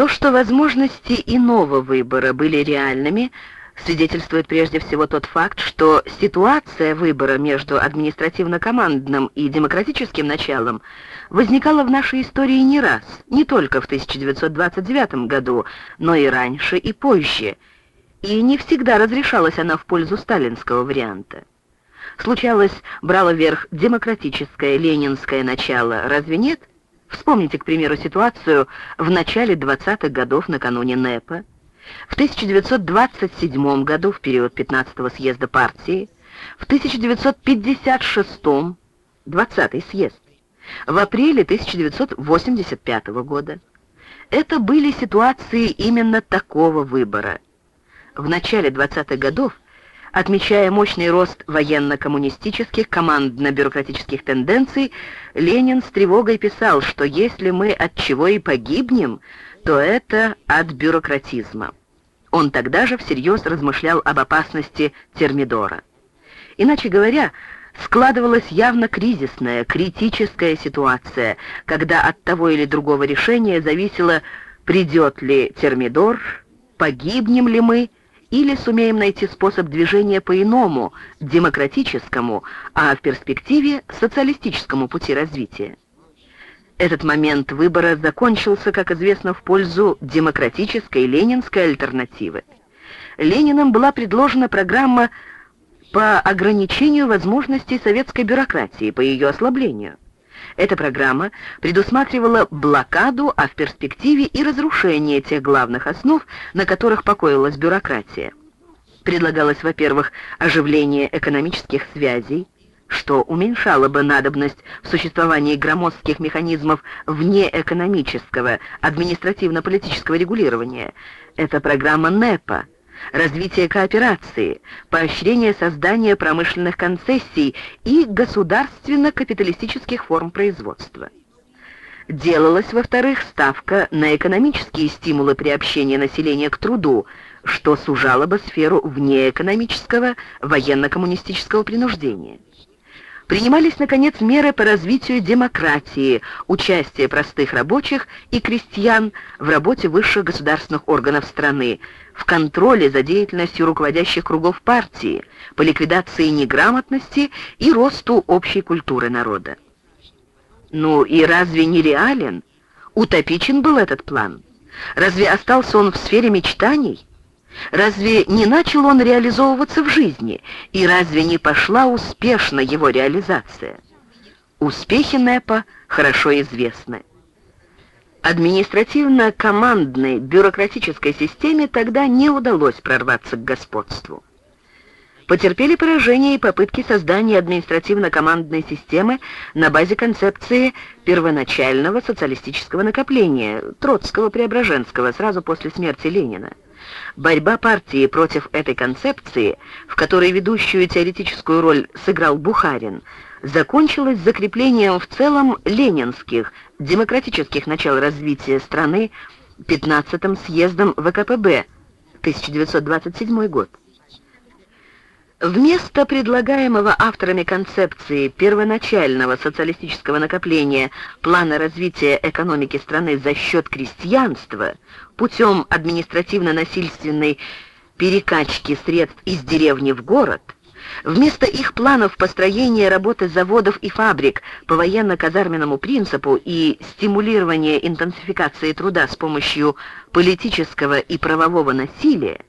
То, что возможности иного выбора были реальными, свидетельствует прежде всего тот факт, что ситуация выбора между административно-командным и демократическим началом возникала в нашей истории не раз, не только в 1929 году, но и раньше и позже, и не всегда разрешалась она в пользу сталинского варианта. Случалось, брало верх демократическое ленинское начало, разве нет? Вспомните, к примеру, ситуацию в начале 20-х годов накануне НЭПа, в 1927 году, в период 15-го съезда партии, в 1956-м, 20-й съезд, в апреле 1985 года. Это были ситуации именно такого выбора. В начале 20-х годов Отмечая мощный рост военно-коммунистических, командно-бюрократических тенденций, Ленин с тревогой писал, что если мы от чего и погибнем, то это от бюрократизма. Он тогда же всерьез размышлял об опасности термидора. Иначе говоря, складывалась явно кризисная, критическая ситуация, когда от того или другого решения зависело, придет ли термидор, погибнем ли мы, или сумеем найти способ движения по иному, демократическому, а в перспективе социалистическому пути развития. Этот момент выбора закончился, как известно, в пользу демократической ленинской альтернативы. Лениным была предложена программа по ограничению возможностей советской бюрократии, по ее ослаблению. Эта программа предусматривала блокаду, а в перспективе и разрушение тех главных основ, на которых покоилась бюрократия. Предлагалось, во-первых, оживление экономических связей, что уменьшало бы надобность в существовании громоздких механизмов вне экономического, административно-политического регулирования. Это программа НЭПа – развитие кооперации, поощрение создания промышленных концессий и государственно-капиталистических форм производства. Делалась, во-вторых, ставка на экономические стимулы приобщения населения к труду, что сужало бы сферу внеэкономического военно-коммунистического принуждения. Принимались, наконец, меры по развитию демократии, участие простых рабочих и крестьян в работе высших государственных органов страны, в контроле за деятельностью руководящих кругов партии, по ликвидации неграмотности и росту общей культуры народа. Ну и разве не реален? Утопичен был этот план? Разве остался он в сфере мечтаний? Разве не начал он реализовываться в жизни? И разве не пошла успешно его реализация? Успехи НЭПа хорошо известны. Административно-командной бюрократической системе тогда не удалось прорваться к господству. Потерпели поражение и попытки создания административно-командной системы на базе концепции первоначального социалистического накопления, Троцкого-Преображенского, сразу после смерти Ленина. Борьба партии против этой концепции, в которой ведущую теоретическую роль сыграл Бухарин, закончилась закреплением в целом ленинских, демократических начал развития страны 15-м съездом ВКПБ, 1927 год. Вместо предлагаемого авторами концепции первоначального социалистического накопления плана развития экономики страны за счет крестьянства путем административно-насильственной перекачки средств из деревни в город, вместо их планов построения работы заводов и фабрик по военно-казарменному принципу и стимулирования интенсификации труда с помощью политического и правового насилия,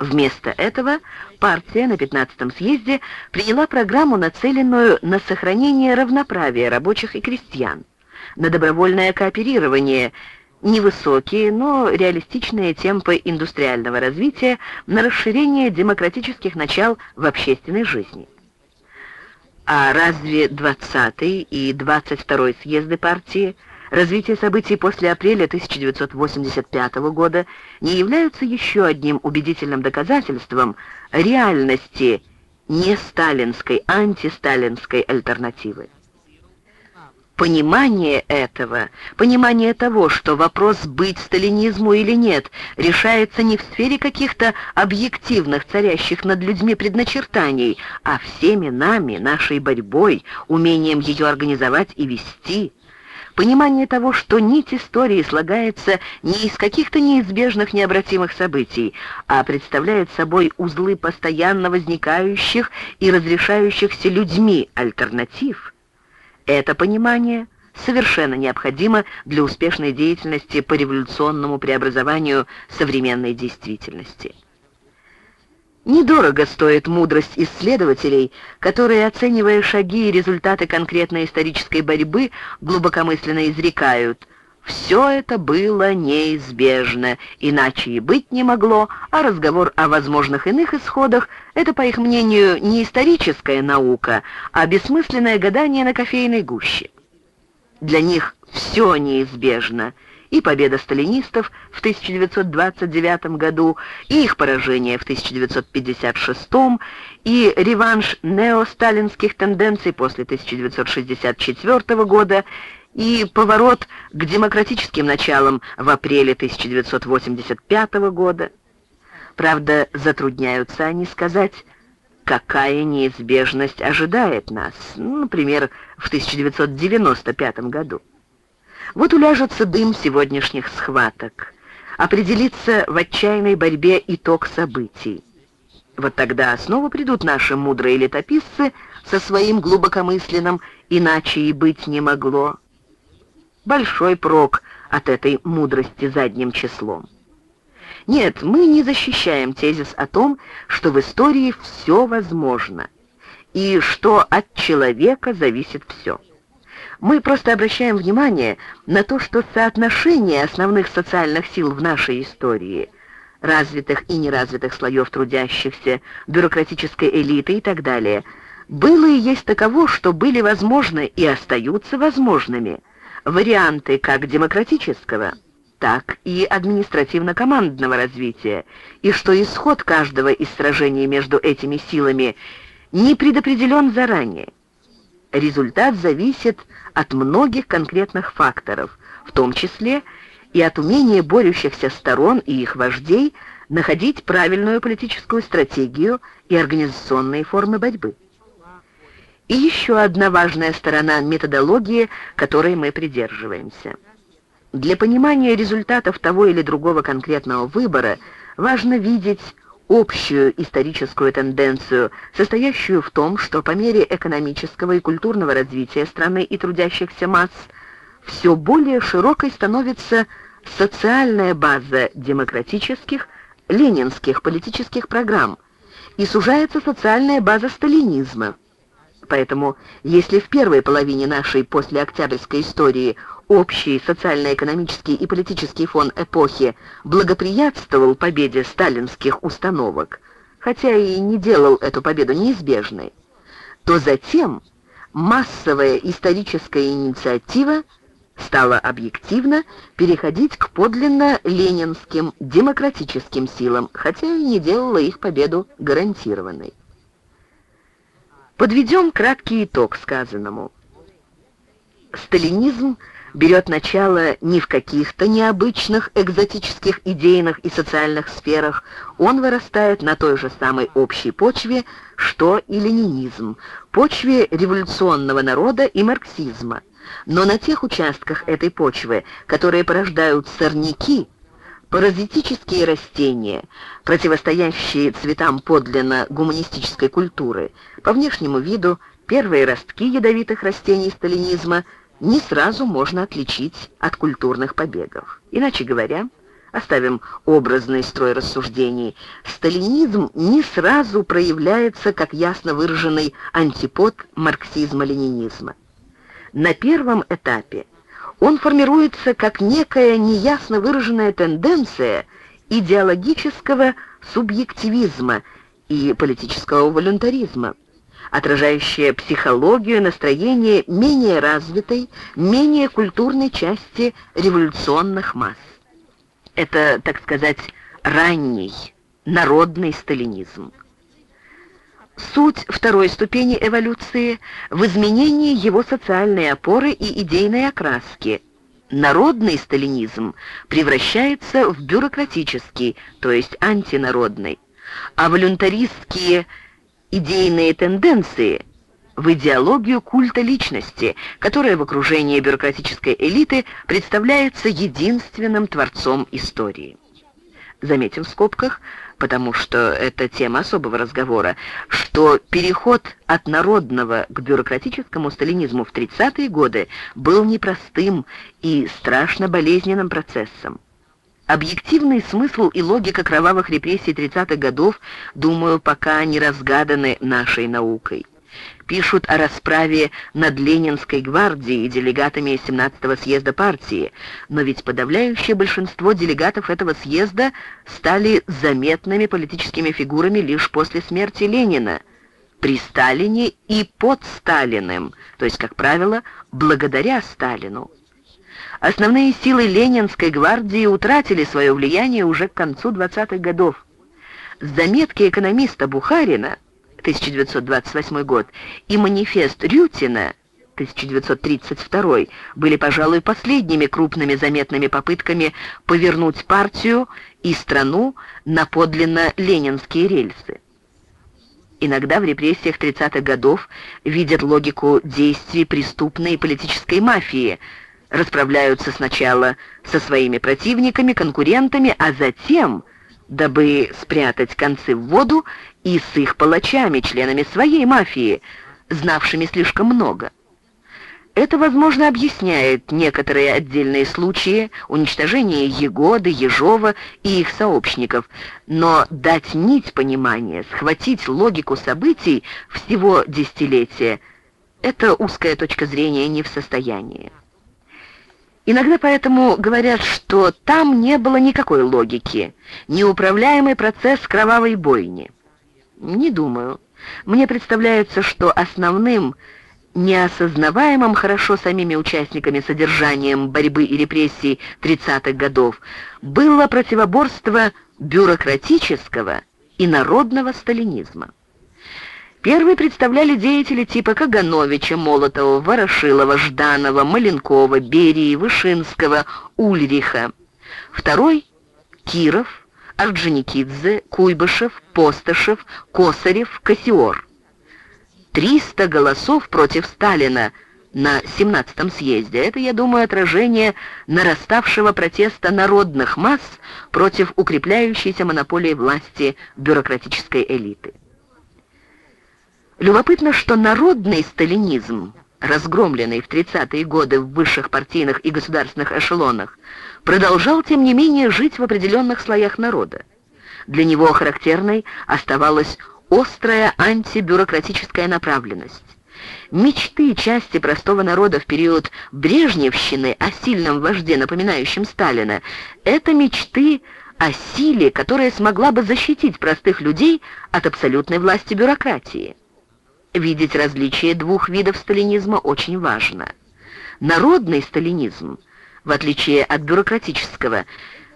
Вместо этого партия на 15-м съезде приняла программу, нацеленную на сохранение равноправия рабочих и крестьян, на добровольное кооперирование, невысокие, но реалистичные темпы индустриального развития, на расширение демократических начал в общественной жизни. А разве 20-й и 22-й съезды партии – Развитие событий после апреля 1985 года не являются еще одним убедительным доказательством реальности не сталинской, антисталинской альтернативы. Понимание этого, понимание того, что вопрос быть сталинизму или нет, решается не в сфере каких-то объективных, царящих над людьми предначертаний, а всеми нами, нашей борьбой, умением ее организовать и вести – понимание того, что нить истории слагается не из каких-то неизбежных необратимых событий, а представляет собой узлы постоянно возникающих и разрешающихся людьми альтернатив, это понимание совершенно необходимо для успешной деятельности по революционному преобразованию современной действительности. Недорого стоит мудрость исследователей, которые, оценивая шаги и результаты конкретной исторической борьбы, глубокомысленно изрекают «все это было неизбежно, иначе и быть не могло, а разговор о возможных иных исходах — это, по их мнению, не историческая наука, а бессмысленное гадание на кофейной гуще». Для них все неизбежно — и победа сталинистов в 1929 году, и их поражение в 1956, и реванш неосталинских тенденций после 1964 года, и поворот к демократическим началам в апреле 1985 года. Правда, затрудняются они сказать, какая неизбежность ожидает нас, например, в 1995 году. Вот уляжется дым сегодняшних схваток, определится в отчаянной борьбе итог событий. Вот тогда снова придут наши мудрые летописцы со своим глубокомысленным «иначе и быть не могло». Большой прок от этой мудрости задним числом. Нет, мы не защищаем тезис о том, что в истории все возможно, и что от человека зависит все. Мы просто обращаем внимание на то, что соотношение основных социальных сил в нашей истории, развитых и неразвитых слоев трудящихся, бюрократической элиты и так далее, было и есть таково, что были возможны и остаются возможными варианты как демократического, так и административно-командного развития, и что исход каждого из сражений между этими силами не предопределен заранее. Результат зависит от многих конкретных факторов, в том числе и от умения борющихся сторон и их вождей находить правильную политическую стратегию и организационные формы борьбы. И еще одна важная сторона методологии, которой мы придерживаемся. Для понимания результатов того или другого конкретного выбора важно видеть общую историческую тенденцию, состоящую в том, что по мере экономического и культурного развития страны и трудящихся масс все более широкой становится социальная база демократических, ленинских политических программ и сужается социальная база сталинизма. Поэтому, если в первой половине нашей послеоктябрьской истории общий социально-экономический и политический фон эпохи благоприятствовал победе сталинских установок, хотя и не делал эту победу неизбежной, то затем массовая историческая инициатива стала объективно переходить к подлинно ленинским демократическим силам, хотя и не делала их победу гарантированной. Подведем краткий итог сказанному. Сталинизм берет начало не в каких-то необычных экзотических идейных и социальных сферах, он вырастает на той же самой общей почве, что и ленинизм, почве революционного народа и марксизма. Но на тех участках этой почвы, которые порождают сорняки, паразитические растения, противостоящие цветам подлинно гуманистической культуры, по внешнему виду первые ростки ядовитых растений сталинизма – не сразу можно отличить от культурных побегов. Иначе говоря, оставим образный строй рассуждений, сталинизм не сразу проявляется как ясно выраженный антипод марксизма-ленинизма. На первом этапе он формируется как некая неясно выраженная тенденция идеологического субъективизма и политического волюнтаризма, отражающая психологию настроение менее развитой, менее культурной части революционных масс. Это, так сказать, ранний, народный сталинизм. Суть второй ступени эволюции в изменении его социальной опоры и идейной окраски. Народный сталинизм превращается в бюрократический, то есть антинародный, а волюнтаристские идейные тенденции в идеологию культа личности, которая в окружении бюрократической элиты представляется единственным творцом истории. Заметим в скобках, потому что это тема особого разговора, что переход от народного к бюрократическому сталинизму в 30-е годы был непростым и страшно болезненным процессом. Объективный смысл и логика кровавых репрессий 30-х годов, думаю, пока не разгаданы нашей наукой. Пишут о расправе над Ленинской гвардией и делегатами 17-го съезда партии, но ведь подавляющее большинство делегатов этого съезда стали заметными политическими фигурами лишь после смерти Ленина, при Сталине и под Сталиным, то есть, как правило, благодаря Сталину. Основные силы Ленинской гвардии утратили свое влияние уже к концу 20-х годов. Заметки экономиста Бухарина 1928 год и манифест Рютина 1932 были, пожалуй, последними крупными заметными попытками повернуть партию и страну на подлинно ленинские рельсы. Иногда в репрессиях 30-х годов видят логику действий преступной политической мафии – расправляются сначала со своими противниками, конкурентами, а затем, дабы спрятать концы в воду, и с их палачами, членами своей мафии, знавшими слишком много. Это, возможно, объясняет некоторые отдельные случаи уничтожения Егоды, Ежова и их сообщников, но дать нить понимания, схватить логику событий всего десятилетия – это узкая точка зрения не в состоянии. Иногда поэтому говорят, что там не было никакой логики, неуправляемый процесс кровавой бойни. Не думаю. Мне представляется, что основным, неосознаваемым хорошо самими участниками содержанием борьбы и репрессий 30-х годов было противоборство бюрократического и народного сталинизма. Первые представляли деятели типа Кагановича, Молотова, Ворошилова, Жданова, Маленкова, Берии, Вышинского, Ульриха. Второй — Киров, Орджоникидзе, Куйбышев, Постышев, Косарев, Кассиор. Триста голосов против Сталина на 17-м съезде. Это, я думаю, отражение нараставшего протеста народных масс против укрепляющейся монополии власти бюрократической элиты. Любопытно, что народный сталинизм, разгромленный в 30-е годы в высших партийных и государственных эшелонах, продолжал, тем не менее, жить в определенных слоях народа. Для него характерной оставалась острая антибюрократическая направленность. Мечты части простого народа в период Брежневщины о сильном вожде, напоминающем Сталина, это мечты о силе, которая смогла бы защитить простых людей от абсолютной власти бюрократии. Видеть различие двух видов сталинизма очень важно. Народный сталинизм, в отличие от бюрократического,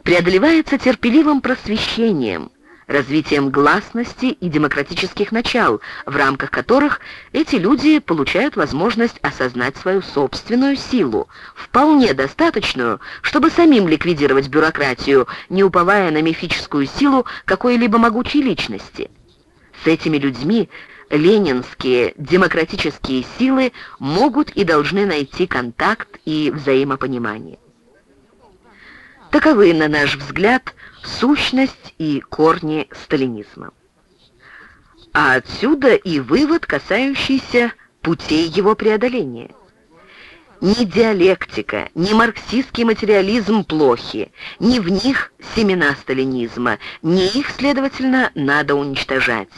преодолевается терпеливым просвещением, развитием гласности и демократических начал, в рамках которых эти люди получают возможность осознать свою собственную силу, вполне достаточную, чтобы самим ликвидировать бюрократию, не уповая на мифическую силу какой-либо могучей личности. С этими людьми ленинские демократические силы могут и должны найти контакт и взаимопонимание. Таковы, на наш взгляд, сущность и корни сталинизма. А отсюда и вывод, касающийся путей его преодоления. Ни диалектика, ни марксистский материализм плохи, ни в них семена сталинизма, ни их, следовательно, надо уничтожать.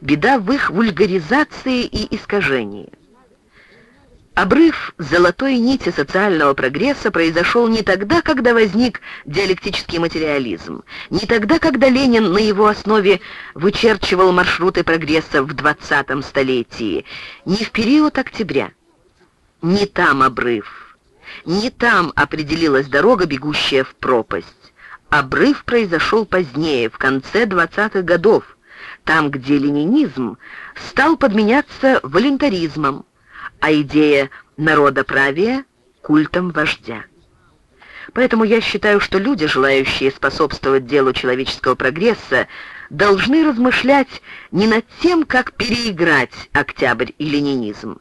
Беда в их вульгаризации и искажении. Обрыв золотой нити социального прогресса произошел не тогда, когда возник диалектический материализм, не тогда, когда Ленин на его основе вычерчивал маршруты прогресса в 20 столетии, не в период октября. Не там обрыв, не там определилась дорога, бегущая в пропасть. Обрыв произошел позднее, в конце 20-х годов, там, где ленинизм стал подменяться волонтаризмом, а идея народоправия — культом вождя. Поэтому я считаю, что люди, желающие способствовать делу человеческого прогресса, должны размышлять не над тем, как переиграть октябрь и ленинизм,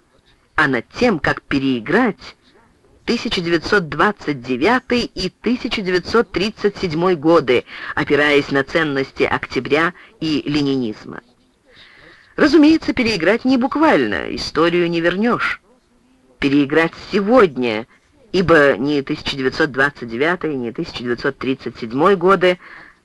а над тем, как переиграть 1929 и 1937 годы, опираясь на ценности октября и ленинизма. Разумеется, переиграть не буквально, историю не вернешь. Переиграть сегодня, ибо ни 1929, ни 1937 годы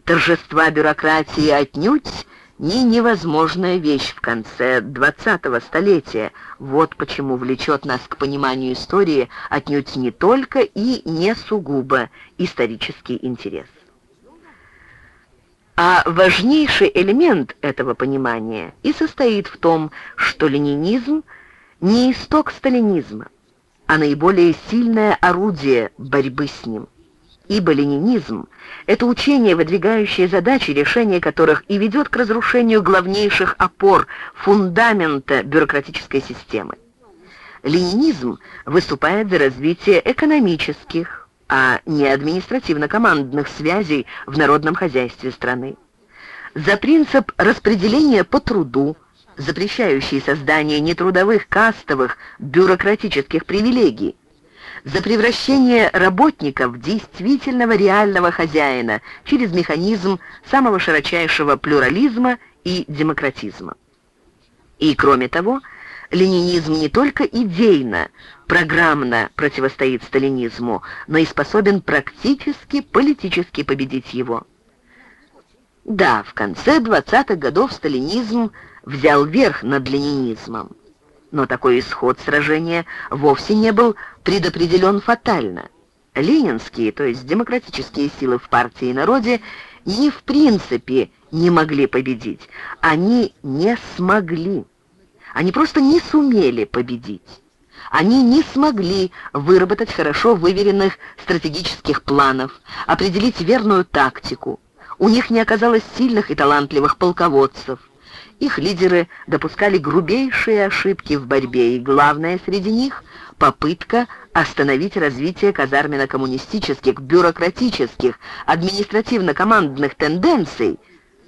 торжества бюрократии отнюдь не невозможная вещь в конце 20-го столетия. Вот почему влечет нас к пониманию истории отнюдь не только и не сугубо исторический интерес. А важнейший элемент этого понимания и состоит в том, что ленинизм не исток сталинизма, а наиболее сильное орудие борьбы с ним ибо ленинизм — это учение, выдвигающее задачи, решение которых и ведет к разрушению главнейших опор, фундамента бюрократической системы. Ленинизм выступает за развитие экономических, а не административно-командных связей в народном хозяйстве страны. За принцип распределения по труду, запрещающий создание нетрудовых кастовых бюрократических привилегий, за превращение работника в действительного реального хозяина через механизм самого широчайшего плюрализма и демократизма. И кроме того, ленинизм не только идейно, программно противостоит сталинизму, но и способен практически политически победить его. Да, в конце 20-х годов сталинизм взял верх над ленинизмом но такой исход сражения вовсе не был предопределен фатально. Ленинские, то есть демократические силы в партии и народе, не в принципе не могли победить. Они не смогли. Они просто не сумели победить. Они не смогли выработать хорошо выверенных стратегических планов, определить верную тактику. У них не оказалось сильных и талантливых полководцев. Их лидеры допускали грубейшие ошибки в борьбе, и главное среди них — попытка остановить развитие казарменно-коммунистических, бюрократических, административно-командных тенденций,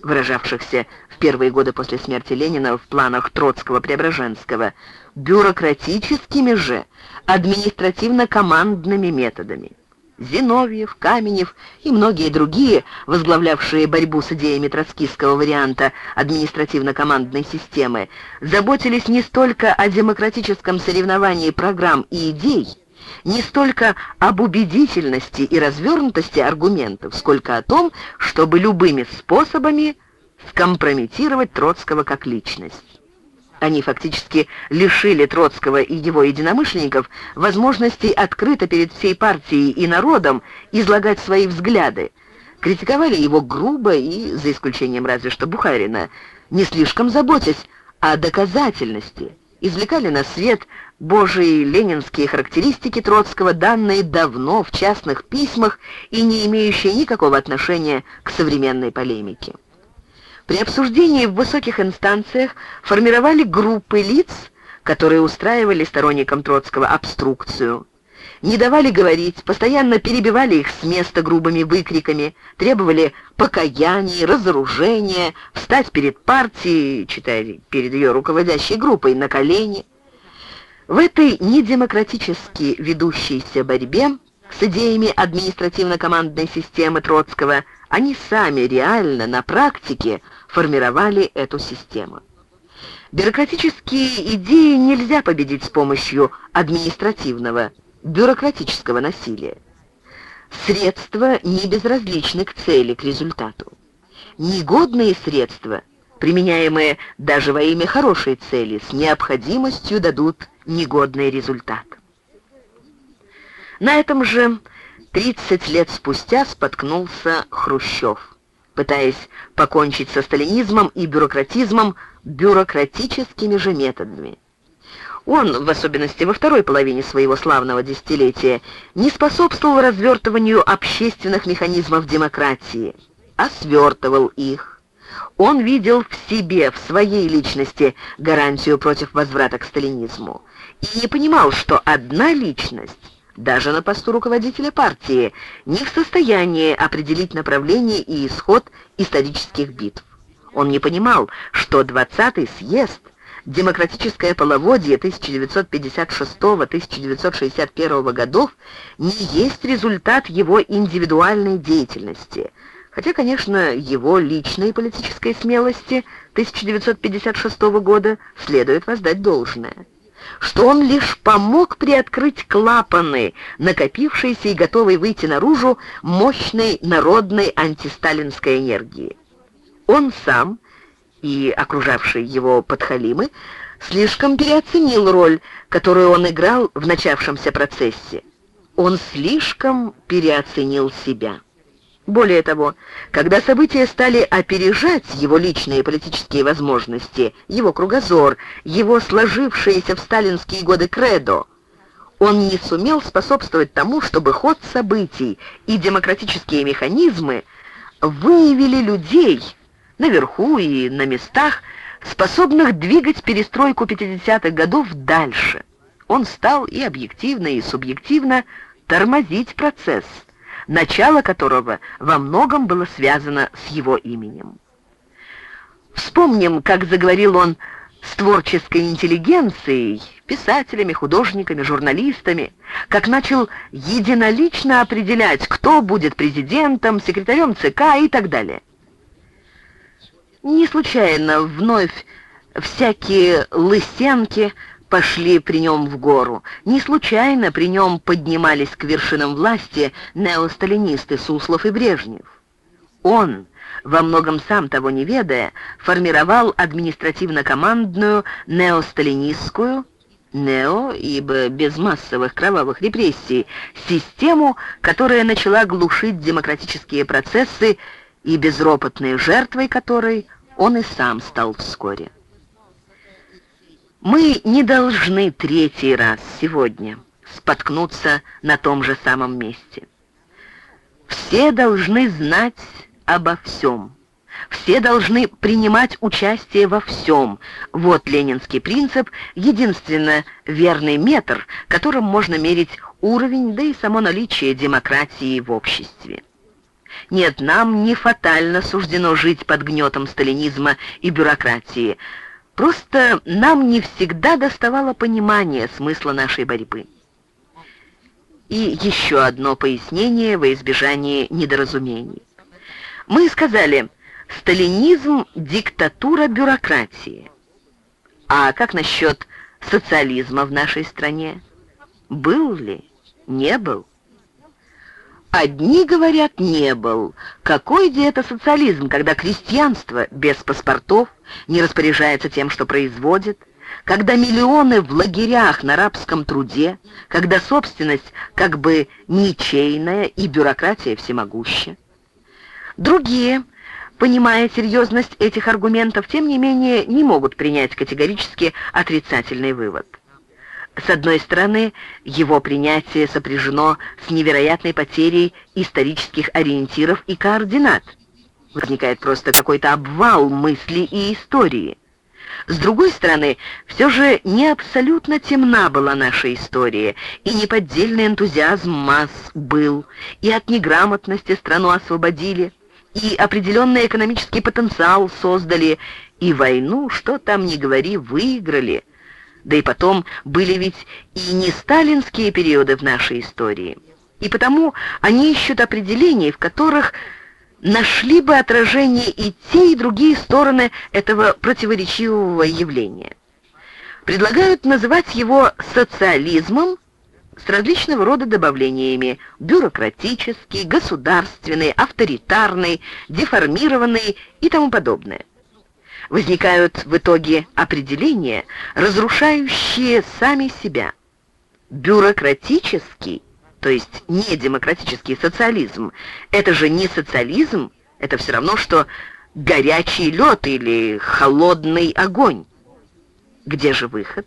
выражавшихся в первые годы после смерти Ленина в планах Троцкого-Преображенского, бюрократическими же, административно-командными методами. Зиновьев, Каменев и многие другие, возглавлявшие борьбу с идеями троцкистского варианта административно-командной системы, заботились не столько о демократическом соревновании программ и идей, не столько об убедительности и развернутости аргументов, сколько о том, чтобы любыми способами скомпрометировать Троцкого как личность. Они фактически лишили Троцкого и его единомышленников возможности открыто перед всей партией и народом излагать свои взгляды. Критиковали его грубо и, за исключением разве что Бухарина, не слишком заботясь о доказательности. Извлекали на свет божьи ленинские характеристики Троцкого, данные давно в частных письмах и не имеющие никакого отношения к современной полемике. При обсуждении в высоких инстанциях формировали группы лиц, которые устраивали сторонникам Троцкого обструкцию, не давали говорить, постоянно перебивали их с места грубыми выкриками, требовали покаяния, разоружения, встать перед партией, читая перед ее руководящей группой, на колени. В этой недемократически ведущейся борьбе с идеями административно-командной системы Троцкого они сами реально на практике формировали эту систему. Бюрократические идеи нельзя победить с помощью административного, бюрократического насилия. Средства не безразличны к цели, к результату. Негодные средства, применяемые даже во имя хорошей цели, с необходимостью дадут негодный результат. На этом же 30 лет спустя споткнулся Хрущев пытаясь покончить со сталинизмом и бюрократизмом бюрократическими же методами. Он, в особенности во второй половине своего славного десятилетия, не способствовал развертыванию общественных механизмов демократии, а свертывал их. Он видел в себе, в своей личности, гарантию против возврата к сталинизму и не понимал, что одна личность даже на посту руководителя партии, не в состоянии определить направление и исход исторических битв. Он не понимал, что 20-й съезд демократическое половодье 1956-1961 годов не есть результат его индивидуальной деятельности, хотя, конечно, его личной политической смелости 1956 года следует воздать должное что он лишь помог приоткрыть клапаны, накопившиеся и готовые выйти наружу мощной народной антисталинской энергии. Он сам и окружавшие его подхалимы слишком переоценил роль, которую он играл в начавшемся процессе. Он слишком переоценил себя. Более того, когда события стали опережать его личные политические возможности, его кругозор, его сложившиеся в сталинские годы кредо, он не сумел способствовать тому, чтобы ход событий и демократические механизмы выявили людей, наверху и на местах, способных двигать перестройку 50-х годов дальше. Он стал и объективно, и субъективно тормозить процесс, начало которого во многом было связано с его именем. Вспомним, как заговорил он с творческой интеллигенцией, писателями, художниками, журналистами, как начал единолично определять, кто будет президентом, секретарем ЦК и так далее. Не случайно вновь всякие лысенки пошли при нем в гору. Не случайно при нем поднимались к вершинам власти неосталинисты Суслов и Брежнев. Он, во многом сам того не ведая, формировал административно-командную неосталинистскую, нео, ибо без массовых кровавых репрессий, систему, которая начала глушить демократические процессы и безропотной жертвой которой он и сам стал вскоре. Мы не должны третий раз сегодня споткнуться на том же самом месте. Все должны знать обо всем. Все должны принимать участие во всем. Вот ленинский принцип, единственно верный метр, которым можно мерить уровень, да и само наличие демократии в обществе. Нет, нам не фатально суждено жить под гнетом сталинизма и бюрократии. Просто нам не всегда доставало понимания смысла нашей борьбы. И еще одно пояснение во избежание недоразумений. Мы сказали, сталинизм – диктатура бюрократии. А как насчет социализма в нашей стране? Был ли? Не был? Одни говорят, не был. Какой где это социализм, когда крестьянство без паспортов не распоряжается тем, что производит, когда миллионы в лагерях на рабском труде, когда собственность как бы ничейная и бюрократия всемогуща? Другие, понимая серьезность этих аргументов, тем не менее не могут принять категорически отрицательный вывод. С одной стороны, его принятие сопряжено с невероятной потерей исторических ориентиров и координат. Возникает просто какой-то обвал мысли и истории. С другой стороны, все же не абсолютно темна была наша история, и неподдельный энтузиазм масс был, и от неграмотности страну освободили, и определенный экономический потенциал создали, и войну, что там ни говори, выиграли – да и потом были ведь и не сталинские периоды в нашей истории. И потому они ищут определений, в которых нашли бы отражение и те, и другие стороны этого противоречивого явления. Предлагают называть его социализмом с различного рода добавлениями бюрократический, государственный, авторитарный, деформированный и тому подобное возникают в итоге определения, разрушающие сами себя. Бюрократический, то есть не демократический социализм, это же не социализм, это все равно, что горячий лед или холодный огонь. Где же выход?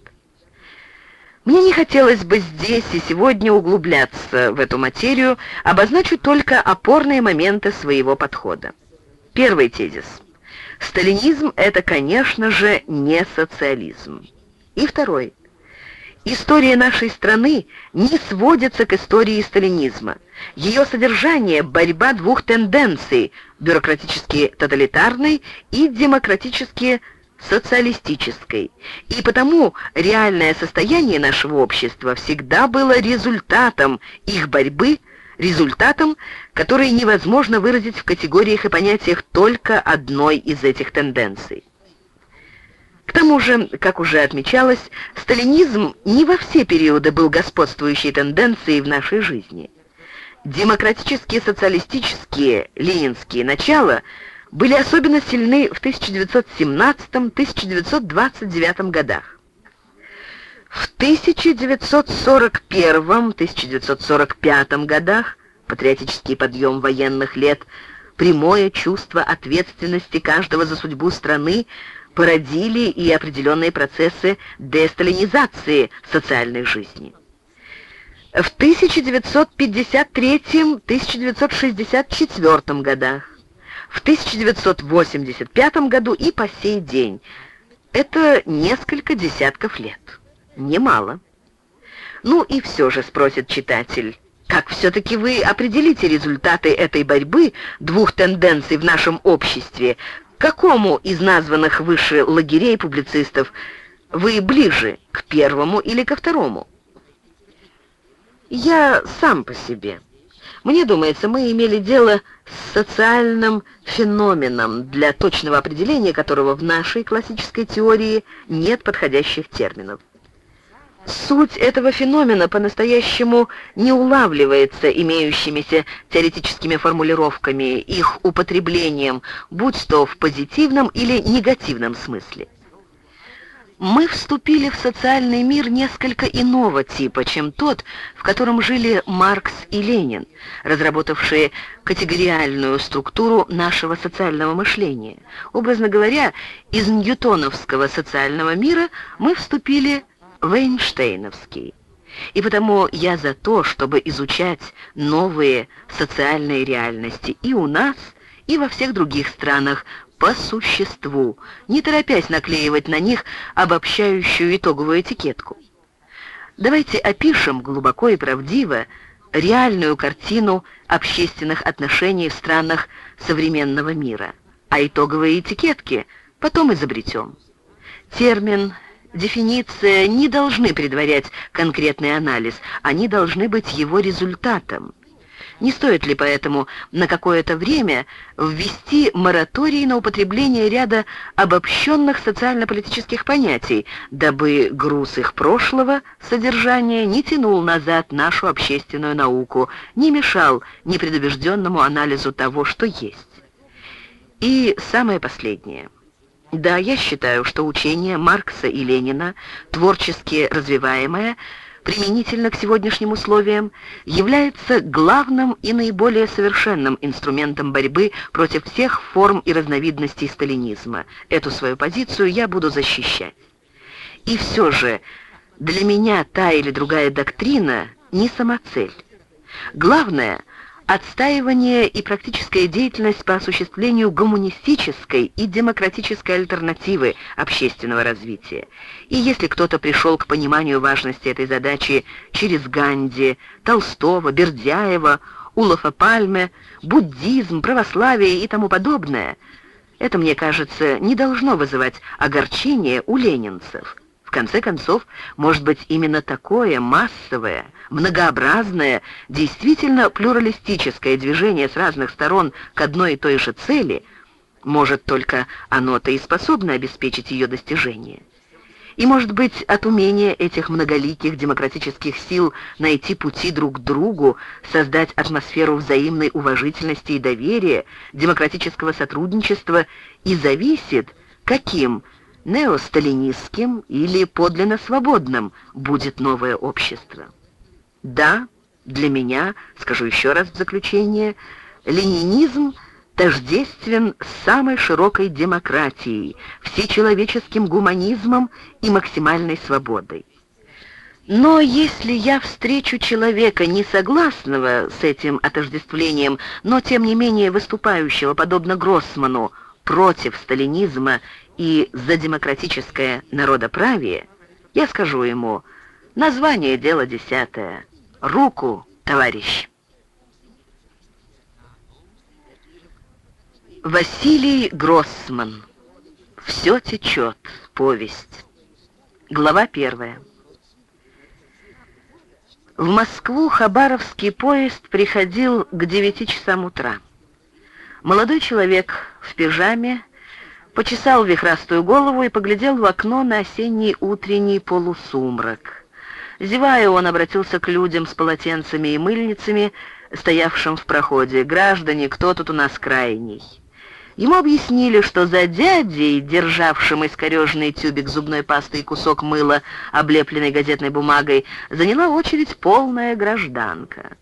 Мне не хотелось бы здесь и сегодня углубляться в эту материю, обозначу только опорные моменты своего подхода. Первый тезис – Сталинизм — это, конечно же, не социализм. И второй. История нашей страны не сводится к истории сталинизма. Ее содержание – борьба двух тенденций – бюрократически тоталитарной и демократически социалистической. И потому реальное состояние нашего общества всегда было результатом их борьбы, результатом, который невозможно выразить в категориях и понятиях только одной из этих тенденций. К тому же, как уже отмечалось, сталинизм не во все периоды был господствующей тенденцией в нашей жизни. Демократические социалистические ленинские начала были особенно сильны в 1917-1929 годах. В 1941-1945 годах патриотический подъем военных лет, прямое чувство ответственности каждого за судьбу страны породили и определенные процессы десталинизации социальной жизни. В 1953-1964 годах, в 1985 году и по сей день. Это несколько десятков лет. Немало. Ну и все же, спросит читатель, как все-таки вы определите результаты этой борьбы двух тенденций в нашем обществе, какому из названных выше лагерей публицистов вы ближе, к первому или ко второму? Я сам по себе. Мне думается, мы имели дело с социальным феноменом, для точного определения которого в нашей классической теории нет подходящих терминов. Суть этого феномена по-настоящему не улавливается имеющимися теоретическими формулировками, их употреблением, будь то в позитивном или негативном смысле. Мы вступили в социальный мир несколько иного типа, чем тот, в котором жили Маркс и Ленин, разработавшие категориальную структуру нашего социального мышления. Образно говоря, из ньютоновского социального мира мы вступили Вейнштейновский. И потому я за то, чтобы изучать новые социальные реальности и у нас, и во всех других странах по существу, не торопясь наклеивать на них обобщающую итоговую этикетку. Давайте опишем глубоко и правдиво реальную картину общественных отношений в странах современного мира, а итоговые этикетки потом изобретем. Термин дефиниция не должны предварять конкретный анализ, они должны быть его результатом. Не стоит ли поэтому на какое-то время ввести мораторий на употребление ряда обобщенных социально-политических понятий, дабы груз их прошлого содержания не тянул назад нашу общественную науку, не мешал непредубежденному анализу того, что есть? И самое последнее – да, я считаю, что учение Маркса и Ленина, творчески развиваемое, применительно к сегодняшним условиям, является главным и наиболее совершенным инструментом борьбы против всех форм и разновидностей сталинизма. Эту свою позицию я буду защищать. И все же, для меня та или другая доктрина не самоцель. Главное — отстаивание и практическая деятельность по осуществлению гуманистической и демократической альтернативы общественного развития. И если кто-то пришел к пониманию важности этой задачи через Ганди, Толстого, Бердяева, Улафа Пальме, буддизм, православие и тому подобное, это, мне кажется, не должно вызывать огорчения у ленинцев. В конце концов, может быть, именно такое массовое, многообразное, действительно плюралистическое движение с разных сторон к одной и той же цели, может только оно-то и способно обеспечить ее достижение. И, может быть, от умения этих многоликих демократических сил найти пути друг к другу, создать атмосферу взаимной уважительности и доверия, демократического сотрудничества и зависит, каким – неосталинистским или подлинно свободным будет новое общество. Да, для меня, скажу еще раз в заключение, ленинизм тождествен самой широкой демократией, всечеловеческим гуманизмом и максимальной свободой. Но если я встречу человека, не согласного с этим отождествлением, но тем не менее выступающего, подобно Гроссману, против сталинизма и за демократическое народоправие, я скажу ему, Название — дело десятое. Руку, товарищ. Василий Гроссман. Все течет. Повесть. Глава первая. В Москву хабаровский поезд приходил к девяти часам утра. Молодой человек в пижаме почесал вихрастую голову и поглядел в окно на осенний утренний полусумрак. Зевая, он обратился к людям с полотенцами и мыльницами, стоявшим в проходе. «Граждане, кто тут у нас крайний?» Ему объяснили, что за дядей, державшим искореженный тюбик зубной пасты и кусок мыла, облепленный газетной бумагой, заняла очередь полная гражданка.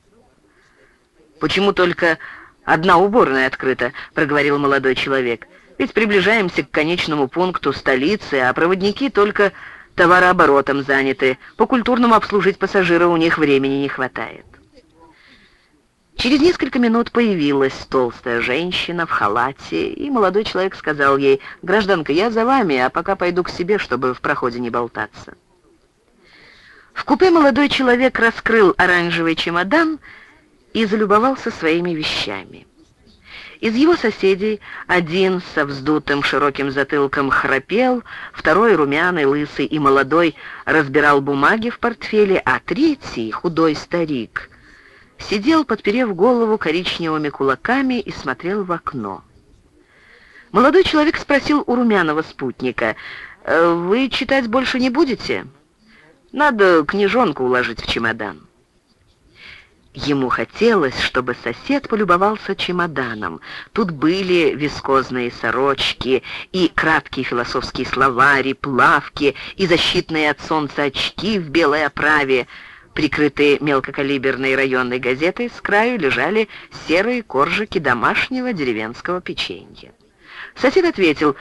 «Почему только одна уборная открыта?» — проговорил молодой человек. «Ведь приближаемся к конечному пункту столицы, а проводники только товарооборотом заняты. По культурному обслужить пассажира у них времени не хватает». Через несколько минут появилась толстая женщина в халате, и молодой человек сказал ей, «Гражданка, я за вами, а пока пойду к себе, чтобы в проходе не болтаться». В купе молодой человек раскрыл оранжевый чемодан и залюбовался своими вещами. Из его соседей один со вздутым широким затылком храпел, второй, румяный, лысый и молодой, разбирал бумаги в портфеле, а третий, худой старик — сидел, подперев голову коричневыми кулаками и смотрел в окно. Молодой человек спросил у румяного спутника, «Э, «Вы читать больше не будете? Надо книжонку уложить в чемодан». Ему хотелось, чтобы сосед полюбовался чемоданом. Тут были вискозные сорочки, и краткие философские словари, плавки, и защитные от солнца очки в белой оправе — Прикрытые мелкокалиберной районной газетой, с краю лежали серые коржики домашнего деревенского печенья. Сосед ответил,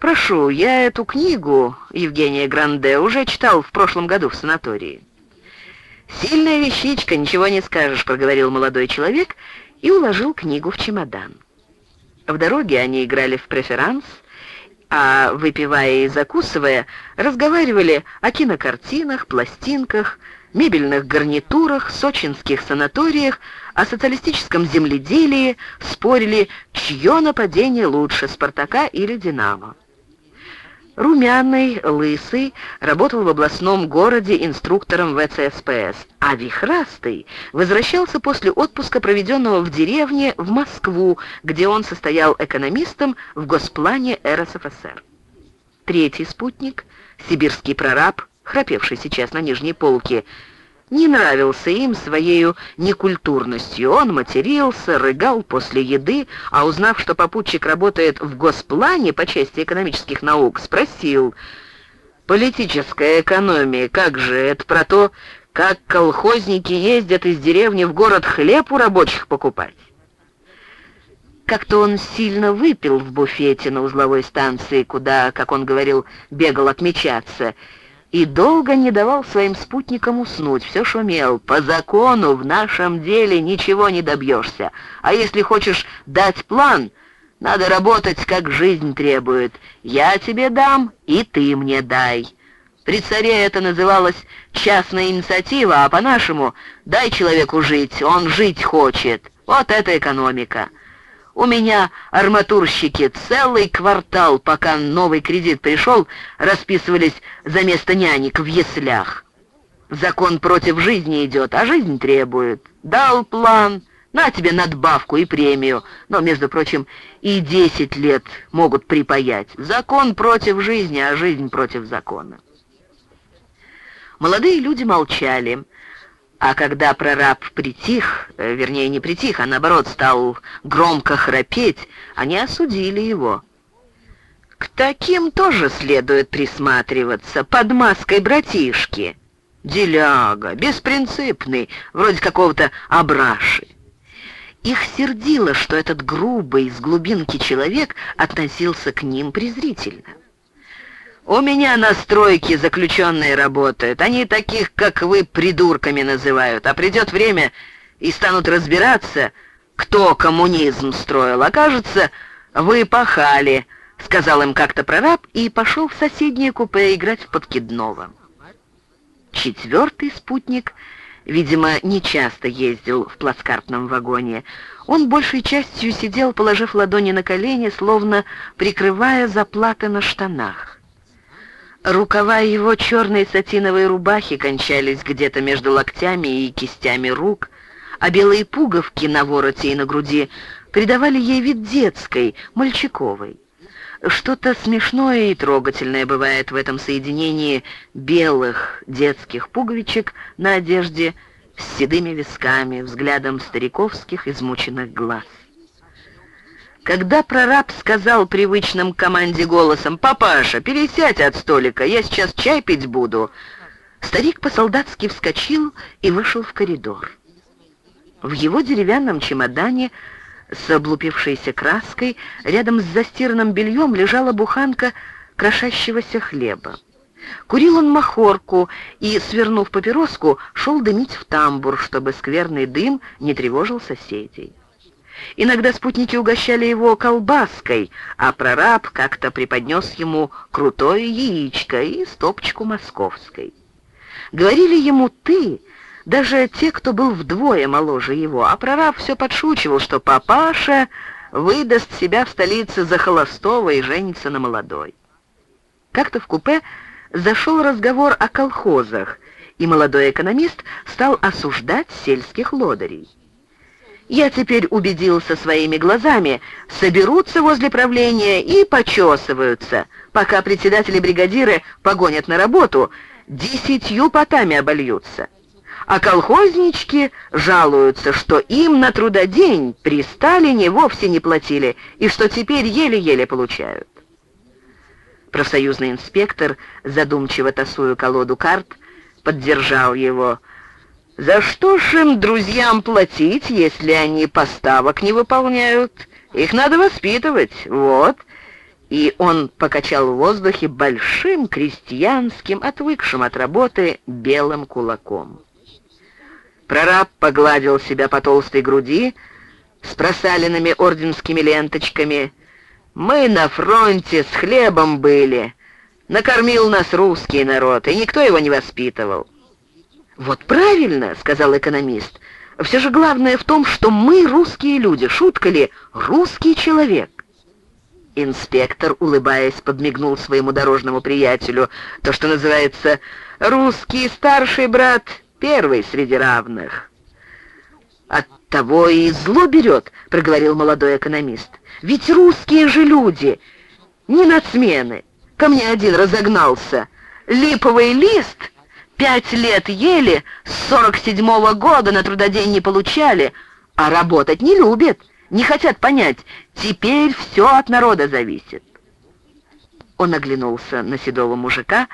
«Прошу, я эту книгу Евгения Гранде уже читал в прошлом году в санатории». «Сильная вещичка, ничего не скажешь», — проговорил молодой человек и уложил книгу в чемодан. В дороге они играли в преферанс, а, выпивая и закусывая, разговаривали о кинокартинах, пластинках, мебельных гарнитурах, сочинских санаториях, о социалистическом земледелии спорили, чье нападение лучше, «Спартака» или «Динамо». Румяный, лысый, работал в областном городе инструктором ВЦСПС, а Вихрастый возвращался после отпуска, проведенного в деревне, в Москву, где он состоял экономистом в Госплане РСФСР. Третий спутник, сибирский прораб, храпевший сейчас на нижней полке, не нравился им своей некультурностью. Он матерился, рыгал после еды, а узнав, что попутчик работает в госплане по части экономических наук, спросил, «Политическая экономия, как же, это про то, как колхозники ездят из деревни в город хлеб у рабочих покупать?» Как-то он сильно выпил в буфете на узловой станции, куда, как он говорил, бегал отмечаться, и долго не давал своим спутникам уснуть, все шумел. По закону в нашем деле ничего не добьешься, а если хочешь дать план, надо работать, как жизнь требует. Я тебе дам, и ты мне дай. При царе это называлось частная инициатива, а по-нашему дай человеку жить, он жить хочет. Вот это экономика. У меня арматурщики целый квартал, пока новый кредит пришел, расписывались за место нянек в яслях. Закон против жизни идет, а жизнь требует. Дал план, на тебе надбавку и премию, но, между прочим, и десять лет могут припаять. Закон против жизни, а жизнь против закона. Молодые люди молчали. А когда прораб притих, э, вернее, не притих, а наоборот стал громко храпеть, они осудили его. К таким тоже следует присматриваться, под маской братишки. Деляга, беспринципный, вроде какого-то абраши. Их сердило, что этот грубый, с глубинки человек относился к ним презрительно. У меня на стройке заключенные работают. Они таких, как вы, придурками называют. А придет время и станут разбираться, кто коммунизм строил. Окажется, вы пахали, сказал им как-то прораб и пошел в соседнее купе играть в подкидного. Четвертый спутник, видимо, не часто ездил в плацкартном вагоне. Он большей частью сидел, положив ладони на колени, словно прикрывая заплаты на штанах. Рукава его черной сатиновой рубахи кончались где-то между локтями и кистями рук, а белые пуговки на вороте и на груди придавали ей вид детской, мальчиковой. Что-то смешное и трогательное бывает в этом соединении белых детских пуговичек на одежде с седыми висками, взглядом стариковских измученных глаз. Когда прораб сказал привычным команде голосом «Папаша, пересядь от столика, я сейчас чай пить буду», старик по-солдатски вскочил и вышел в коридор. В его деревянном чемодане с облупившейся краской рядом с застиранным бельем лежала буханка крошащегося хлеба. Курил он махорку и, свернув папироску, шел дымить в тамбур, чтобы скверный дым не тревожил соседей. Иногда спутники угощали его колбаской, а прораб как-то преподнес ему крутое яичко и стопочку московской. Говорили ему «ты», даже те, кто был вдвое моложе его, а прораб все подшучивал, что папаша выдаст себя в столице за холостого и женится на молодой. Как-то в купе зашел разговор о колхозах, и молодой экономист стал осуждать сельских лодырей. Я теперь убедился своими глазами, соберутся возле правления и почесываются, пока председатели-бригадиры погонят на работу, десятью потами обольются а колхознички жалуются, что им на трудодень при Сталине вовсе не платили и что теперь еле-еле получают. Профсоюзный инспектор, задумчиво тасуя колоду карт, поддержал его. «За что ж им, друзьям, платить, если они поставок не выполняют? Их надо воспитывать, вот». И он покачал в воздухе большим крестьянским, отвыкшим от работы, белым кулаком. Прораб погладил себя по толстой груди с просаленными орденскими ленточками. «Мы на фронте с хлебом были. Накормил нас русский народ, и никто его не воспитывал». «Вот правильно», — сказал экономист. «Все же главное в том, что мы русские люди. Шутка ли? Русский человек». Инспектор, улыбаясь, подмигнул своему дорожному приятелю. То, что называется «русский старший брат первый среди равных». «От того и зло берет», — проговорил молодой экономист. «Ведь русские же люди, не нацмены. Ко мне один разогнался. Липовый лист пять лет ели, с сорок седьмого года на трудодень не получали, а работать не любят, не хотят понять, теперь все от народа зависит». Он оглянулся на седого мужика,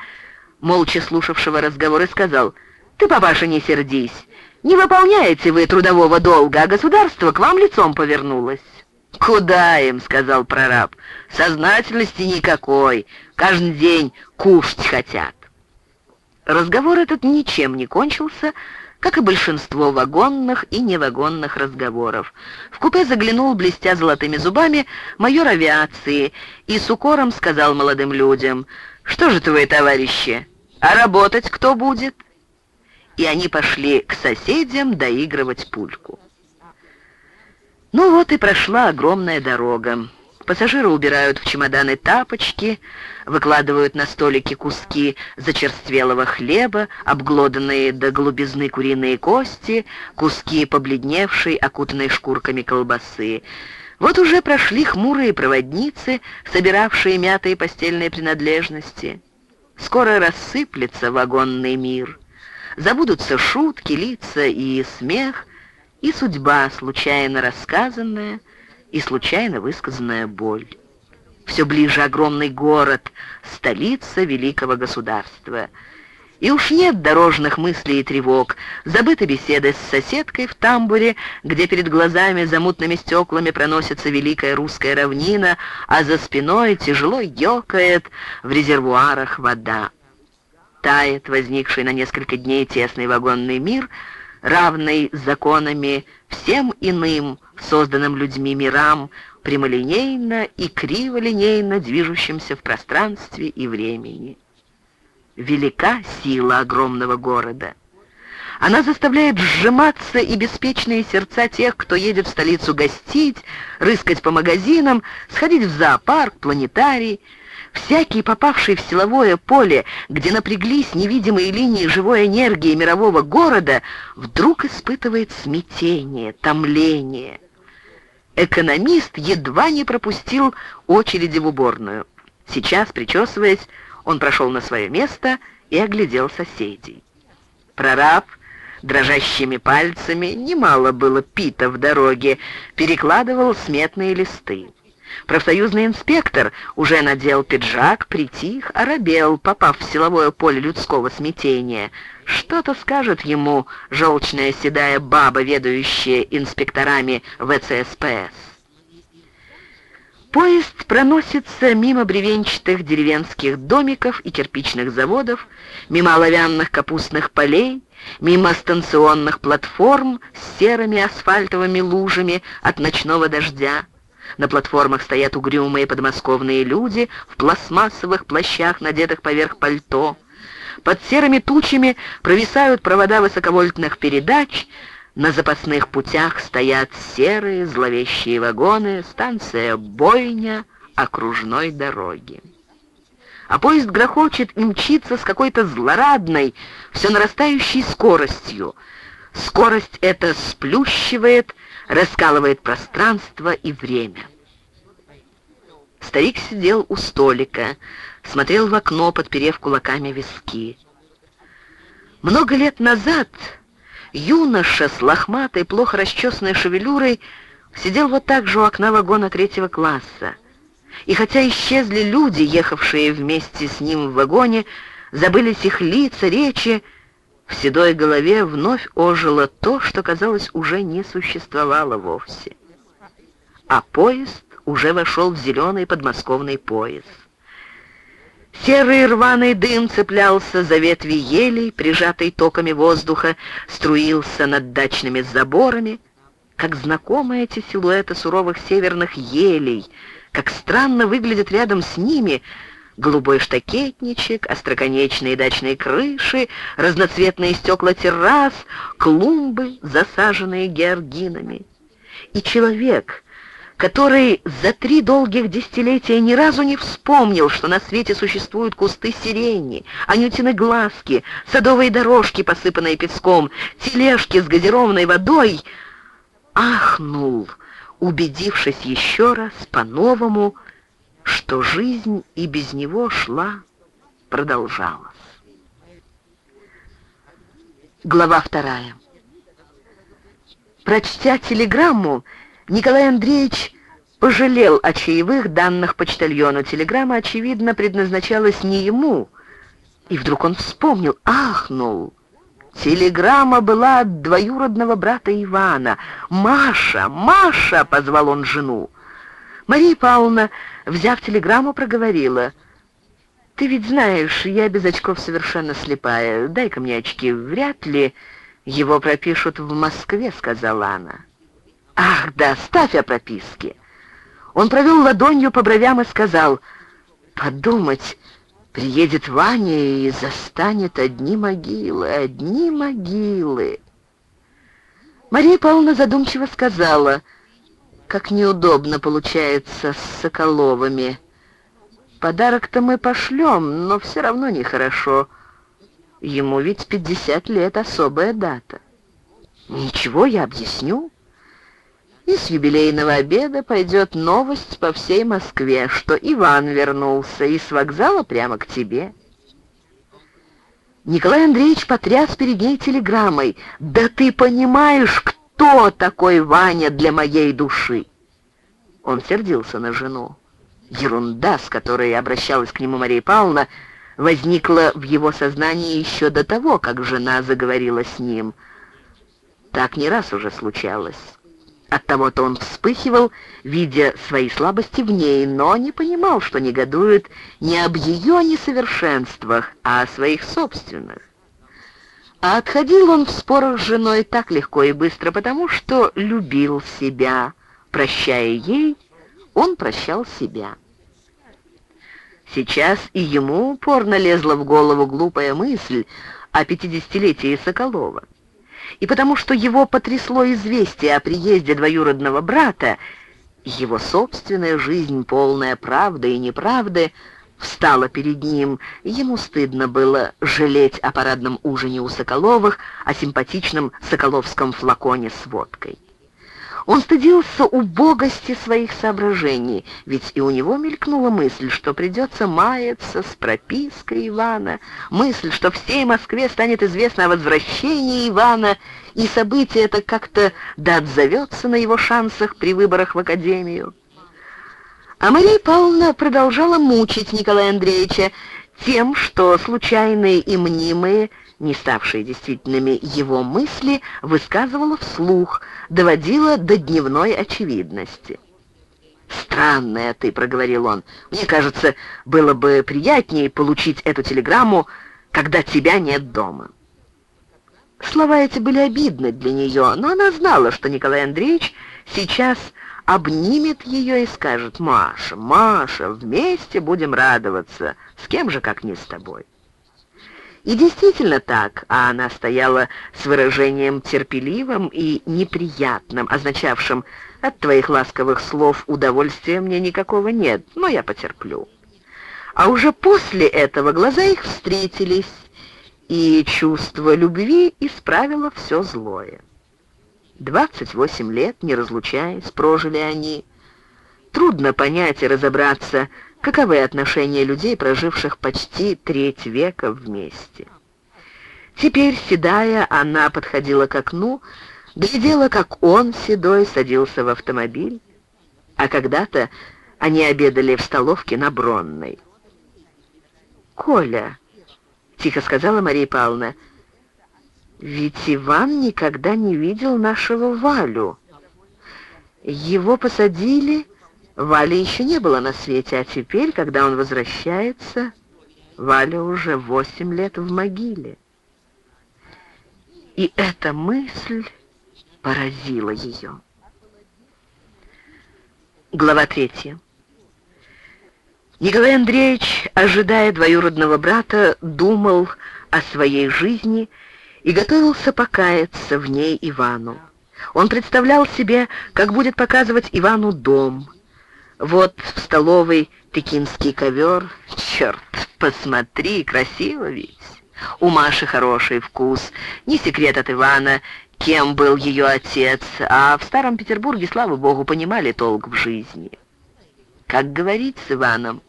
молча слушавшего разговор, и сказал — ты, папаша, не сердись. Не выполняете вы трудового долга, а государство к вам лицом повернулось». «Куда им?» — сказал прораб. «Сознательности никакой. Каждый день кушать хотят». Разговор этот ничем не кончился, как и большинство вагонных и невагонных разговоров. В купе заглянул, блестя золотыми зубами, майор авиации и с укором сказал молодым людям, «Что же твои товарищи, а работать кто будет?» и они пошли к соседям доигрывать пульку. Ну вот и прошла огромная дорога. Пассажиры убирают в чемоданы тапочки, выкладывают на столики куски зачерствелого хлеба, обглоданные до голубизны куриные кости, куски побледневшей, окутанной шкурками колбасы. Вот уже прошли хмурые проводницы, собиравшие мятые постельные принадлежности. Скоро рассыплется вагонный мир. Забудутся шутки, лица и смех, и судьба, случайно рассказанная и случайно высказанная боль. Все ближе огромный город, столица великого государства. И уж нет дорожных мыслей и тревог, забыты беседы с соседкой в тамбуре, где перед глазами за мутными стеклами проносится великая русская равнина, а за спиной тяжело ёкает в резервуарах вода тает возникший на несколько дней тесный вагонный мир, равный законами всем иным, созданным людьми мирам, прямолинейно и криволинейно движущимся в пространстве и времени. Велика сила огромного города. Она заставляет сжиматься и беспечные сердца тех, кто едет в столицу гостить, рыскать по магазинам, сходить в зоопарк, планетарий. Всякий, попавший в силовое поле, где напряглись невидимые линии живой энергии мирового города, вдруг испытывает смятение, томление. Экономист едва не пропустил очереди в уборную. Сейчас, причесываясь, он прошел на свое место и оглядел соседей. Прораб дрожащими пальцами, немало было пита в дороге, перекладывал сметные листы. Профсоюзный инспектор уже надел пиджак, притих, оробел, попав в силовое поле людского смятения. Что-то скажет ему желчная седая баба, ведающая инспекторами ВЦСПС. Поезд проносится мимо бревенчатых деревенских домиков и кирпичных заводов, мимо оловянных капустных полей, мимо станционных платформ с серыми асфальтовыми лужами от ночного дождя. На платформах стоят угрюмые подмосковные люди в пластмассовых плащах, надетых поверх пальто. Под серыми тучами провисают провода высоковольтных передач, на запасных путях стоят серые зловещие вагоны, станция «Бойня» окружной дороги. А поезд грохочет и мчится с какой-то злорадной, все нарастающей скоростью. Скорость эта сплющивает, раскалывает пространство и время. Старик сидел у столика, смотрел в окно, подперев кулаками виски. Много лет назад Юноша с лохматой, плохо расчесанной шевелюрой сидел вот так же у окна вагона третьего класса. И хотя исчезли люди, ехавшие вместе с ним в вагоне, забылись их лица, речи, в седой голове вновь ожило то, что, казалось, уже не существовало вовсе. А поезд уже вошел в зеленый подмосковный поезд. Серый рваный дым цеплялся за ветви елей, прижатый токами воздуха, струился над дачными заборами. Как знакомы эти силуэты суровых северных елей, как странно выглядят рядом с ними голубой штакетничек, остроконечные дачные крыши, разноцветные стекла террас, клумбы, засаженные георгинами. И человек, который за три долгих десятилетия ни разу не вспомнил, что на свете существуют кусты сирени, анютины глазки, садовые дорожки, посыпанные песком, тележки с газированной водой, ахнул, убедившись еще раз по-новому, что жизнь и без него шла, продолжалась. Глава вторая. Прочтя телеграмму, Николай Андреевич пожалел о чаевых данных почтальону. Телеграмма, очевидно, предназначалась не ему. И вдруг он вспомнил, ахнул. Телеграмма была от двоюродного брата Ивана. «Маша! Маша!» — позвал он жену. Мария Павловна, взяв телеграмму, проговорила. «Ты ведь знаешь, я без очков совершенно слепая. Дай-ка мне очки. Вряд ли его пропишут в Москве», — сказала она. «Ах, да, ставь о прописке!» Он провел ладонью по бровям и сказал, «Подумать, приедет Ваня и застанет одни могилы, одни могилы». Мария Павловна задумчиво сказала, «Как неудобно получается с Соколовыми. Подарок-то мы пошлем, но все равно нехорошо. Ему ведь пятьдесят лет, особая дата». «Ничего, я объясню». И с юбилейного обеда пойдет новость по всей Москве, что Иван вернулся и с вокзала прямо к тебе. Николай Андреевич потряс перед ней телеграммой. «Да ты понимаешь, кто такой Ваня для моей души?» Он сердился на жену. Ерунда, с которой обращалась к нему Мария Павловна, возникла в его сознании еще до того, как жена заговорила с ним. Так не раз уже случалось. Оттого-то он вспыхивал, видя свои слабости в ней, но не понимал, что негодует не об ее несовершенствах, а о своих собственных. А отходил он в спорах с женой так легко и быстро, потому что любил себя. Прощая ей, он прощал себя. Сейчас и ему упорно лезла в голову глупая мысль о пятидесятилетии Соколова. И потому что его потрясло известие о приезде двоюродного брата, его собственная жизнь, полная правды и неправды, встала перед ним, ему стыдно было жалеть о парадном ужине у Соколовых, о симпатичном соколовском флаконе с водкой. Он стыдился убогости своих соображений, ведь и у него мелькнула мысль, что придется маяться с пропиской Ивана, мысль, что всей Москве станет известно о возвращении Ивана, и событие это как-то да отзовется на его шансах при выборах в академию. А Мария Павловна продолжала мучить Николая Андреевича тем, что случайные и мнимые, не ставшие действительными его мысли, высказывала вслух, доводила до дневной очевидности. «Странная ты», — проговорил он. «Мне кажется, было бы приятнее получить эту телеграмму, когда тебя нет дома». Слова эти были обидны для нее, но она знала, что Николай Андреевич сейчас обнимет ее и скажет, «Маша, Маша, вместе будем радоваться, с кем же, как не с тобой». И действительно так, а она стояла с выражением терпеливым и неприятным, означавшим «от твоих ласковых слов удовольствия мне никакого нет, но я потерплю». А уже после этого глаза их встретились, и чувство любви исправило все злое. Двадцать восемь лет, не разлучаясь, прожили они. Трудно понять и разобраться, каковы отношения людей, проживших почти треть века вместе. Теперь, седая, она подходила к окну, глядела, как он, седой, садился в автомобиль, а когда-то они обедали в столовке на Бронной. «Коля», — тихо сказала Мария Павловна, — ведь Иван никогда не видел нашего Валю. Его посадили, Вали еще не было на свете, а теперь, когда он возвращается, Валя уже восемь лет в могиле. И эта мысль поразила ее. Глава третья. Николай Андреевич, ожидая двоюродного брата, думал о своей жизни и готовился покаяться в ней Ивану. Он представлял себе, как будет показывать Ивану дом. Вот в столовой пекинский ковер. Черт, посмотри, красиво ведь. У Маши хороший вкус. Не секрет от Ивана, кем был ее отец, а в Старом Петербурге, слава богу, понимали толк в жизни. Как говорить с Иваном?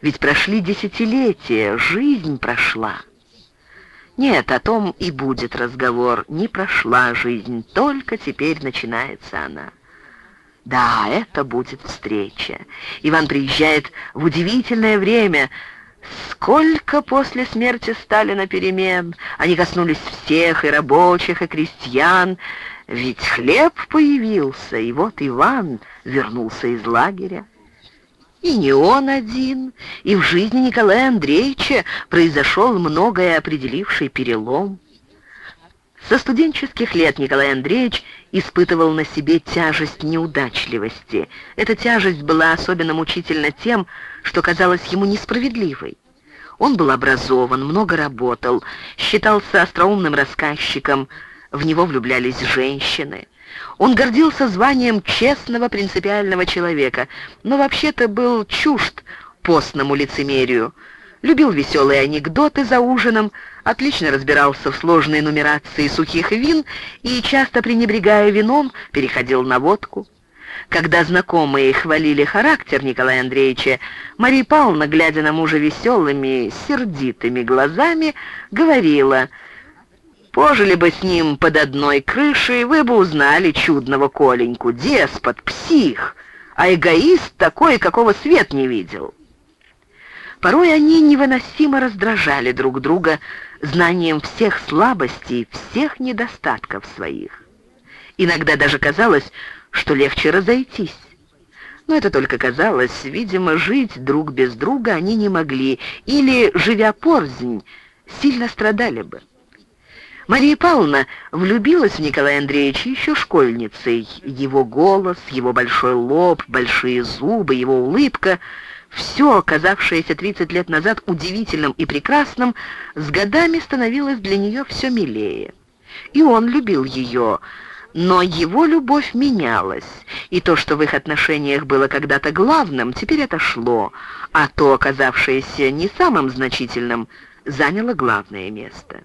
Ведь прошли десятилетия, жизнь прошла. Нет, о том и будет разговор. Не прошла жизнь, только теперь начинается она. Да, это будет встреча. Иван приезжает в удивительное время. Сколько после смерти Сталина перемен. Они коснулись всех, и рабочих, и крестьян. Ведь хлеб появился, и вот Иван вернулся из лагеря. И не он один, и в жизни Николая Андреевича произошел многое определивший перелом. Со студенческих лет Николай Андреевич испытывал на себе тяжесть неудачливости. Эта тяжесть была особенно мучительна тем, что казалось ему несправедливой. Он был образован, много работал, считался остроумным рассказчиком, в него влюблялись женщины. Он гордился званием честного принципиального человека, но вообще-то был чужд постному лицемерию. Любил веселые анекдоты за ужином, отлично разбирался в сложной нумерации сухих вин и, часто пренебрегая вином, переходил на водку. Когда знакомые хвалили характер Николая Андреевича, Мария Павловна, глядя на мужа веселыми, сердитыми глазами, говорила — Пожили бы с ним под одной крышей, вы бы узнали чудного Коленьку, деспот, псих, а эгоист такой, какого свет не видел. Порой они невыносимо раздражали друг друга знанием всех слабостей, всех недостатков своих. Иногда даже казалось, что легче разойтись. Но это только казалось, видимо, жить друг без друга они не могли, или, живя порзнь, сильно страдали бы. Мария Павловна влюбилась в Николая Андреевича еще школьницей. Его голос, его большой лоб, большие зубы, его улыбка — Все, казавшееся 30 лет назад удивительным и прекрасным, с годами становилось для нее все милее. И он любил ее, но его любовь менялась, и то, что в их отношениях было когда-то главным, теперь отошло, а то, оказавшееся не самым значительным, заняло главное место.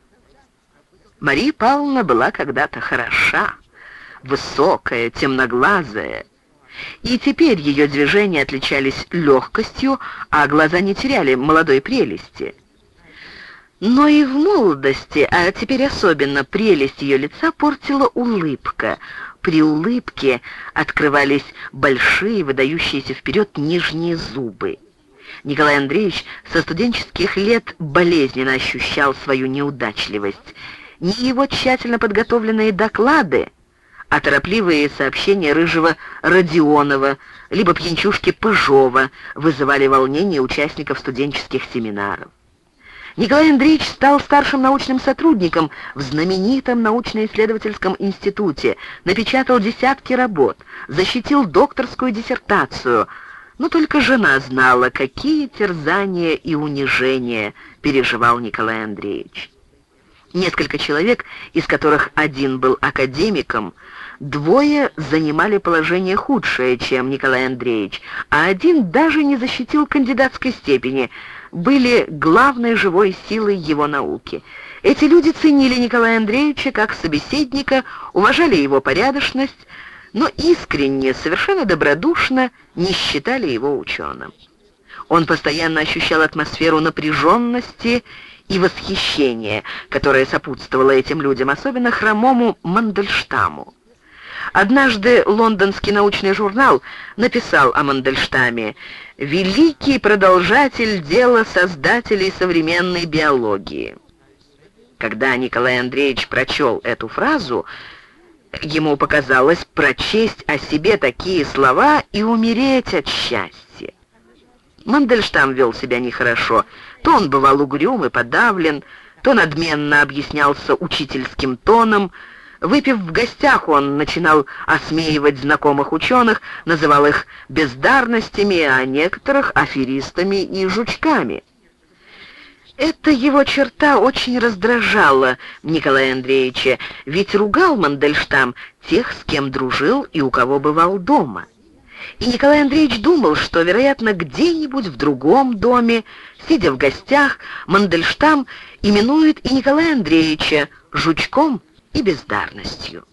Мария Павловна была когда-то хороша, высокая, темноглазая, и теперь ее движения отличались легкостью, а глаза не теряли молодой прелести. Но и в молодости, а теперь особенно прелесть ее лица портила улыбка. При улыбке открывались большие, выдающиеся вперед нижние зубы. Николай Андреевич со студенческих лет болезненно ощущал свою неудачливость. Ни его тщательно подготовленные доклады, а торопливые сообщения рыжего Родионова, либо пьянчушки Пыжова вызывали волнение участников студенческих семинаров. Николай Андреевич стал старшим научным сотрудником в знаменитом научно-исследовательском институте, напечатал десятки работ, защитил докторскую диссертацию, но только жена знала, какие терзания и унижения переживал Николай Андреевич. Несколько человек, из которых один был академиком, двое занимали положение худшее, чем Николай Андреевич, а один даже не защитил кандидатской степени – были главной живой силой его науки. Эти люди ценили Николая Андреевича как собеседника, уважали его порядочность, но искренне, совершенно добродушно не считали его ученым. Он постоянно ощущал атмосферу напряженности и восхищения, которая сопутствовала этим людям, особенно хромому Мандельштаму. Однажды лондонский научный журнал написал о Мандельштаме «Великий продолжатель дела создателей современной биологии». Когда Николай Андреевич прочел эту фразу, ему показалось прочесть о себе такие слова и умереть от счастья. Мандельштам вел себя нехорошо. То он бывал угрюм и подавлен, то надменно объяснялся учительским тоном, Выпив в гостях, он начинал осмеивать знакомых ученых, называл их бездарностями, а некоторых аферистами и жучками. Эта его черта очень раздражала Николая Андреевича, ведь ругал Мандельштам тех, с кем дружил и у кого бывал дома. И Николай Андреевич думал, что, вероятно, где-нибудь в другом доме, сидя в гостях, Мандельштам именует и Николая Андреевича жучком и бездарностью.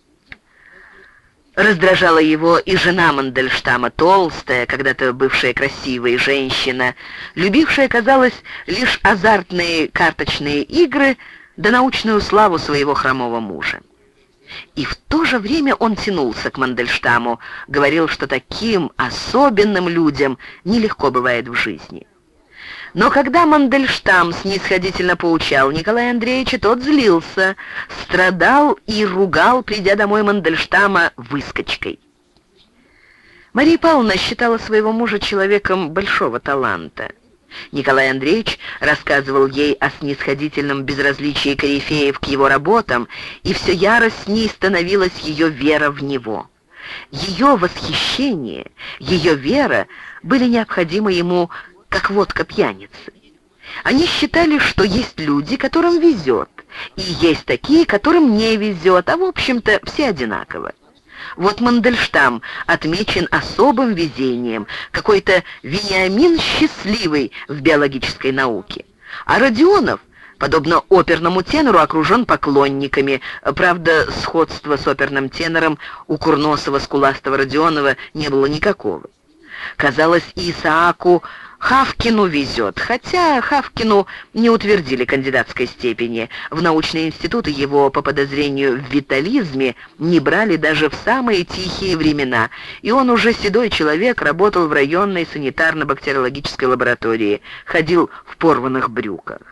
Раздражала его и жена Мандельштама, толстая, когда-то бывшая красивая женщина, любившая, казалось, лишь азартные карточные игры да научную славу своего хромого мужа. И в то же время он тянулся к Мандельштаму, говорил, что таким особенным людям нелегко бывает в жизни. Но когда Мандельштам снисходительно поучал Николая Андреевича, тот злился, страдал и ругал, придя домой Мандельштама выскочкой. Мария Павловна считала своего мужа человеком большого таланта. Николай Андреевич рассказывал ей о снисходительном безразличии корифеев к его работам, и все яростней становилась ее вера в него. Ее восхищение, ее вера были необходимы ему как водка пьяницы. Они считали, что есть люди, которым везет, и есть такие, которым не везет, а в общем-то все одинаково. Вот Мандельштам отмечен особым везением, какой-то Вениамин счастливый в биологической науке. А Родионов, подобно оперному тенору, окружен поклонниками. Правда, сходства с оперным тенором у курносого скуластого Родионова не было никакого. Казалось, Исааку Хавкину везет, хотя Хавкину не утвердили кандидатской степени. В научные институты его, по подозрению в витализме, не брали даже в самые тихие времена, и он уже седой человек, работал в районной санитарно-бактериологической лаборатории, ходил в порванных брюках.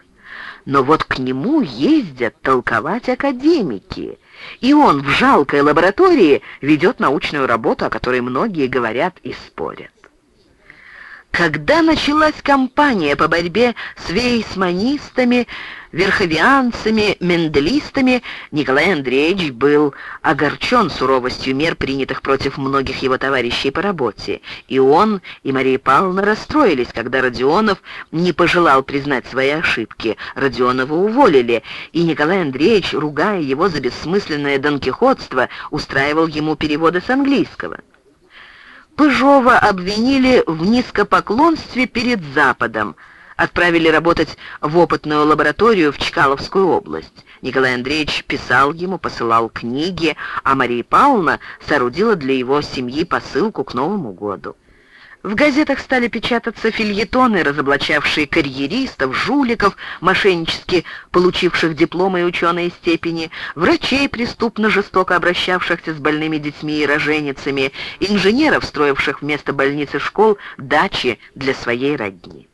Но вот к нему ездят толковать академики, и он в жалкой лаборатории ведет научную работу, о которой многие говорят и спорят. Когда началась кампания по борьбе с вейсманистами, верховианцами, менделистами, Николай Андреевич был огорчен суровостью мер, принятых против многих его товарищей по работе. И он, и Мария Павловна расстроились, когда Родионов не пожелал признать свои ошибки. Родионова уволили, и Николай Андреевич, ругая его за бессмысленное донкихотство, устраивал ему переводы с английского. Пыжова обвинили в низкопоклонстве перед Западом, отправили работать в опытную лабораторию в Чкаловскую область. Николай Андреевич писал ему, посылал книги, а Мария Павловна соорудила для его семьи посылку к Новому году. В газетах стали печататься фильетоны, разоблачавшие карьеристов, жуликов, мошеннически получивших дипломы и ученые степени, врачей, преступно жестоко обращавшихся с больными детьми и роженицами, инженеров, строивших вместо больницы школ дачи для своей родни.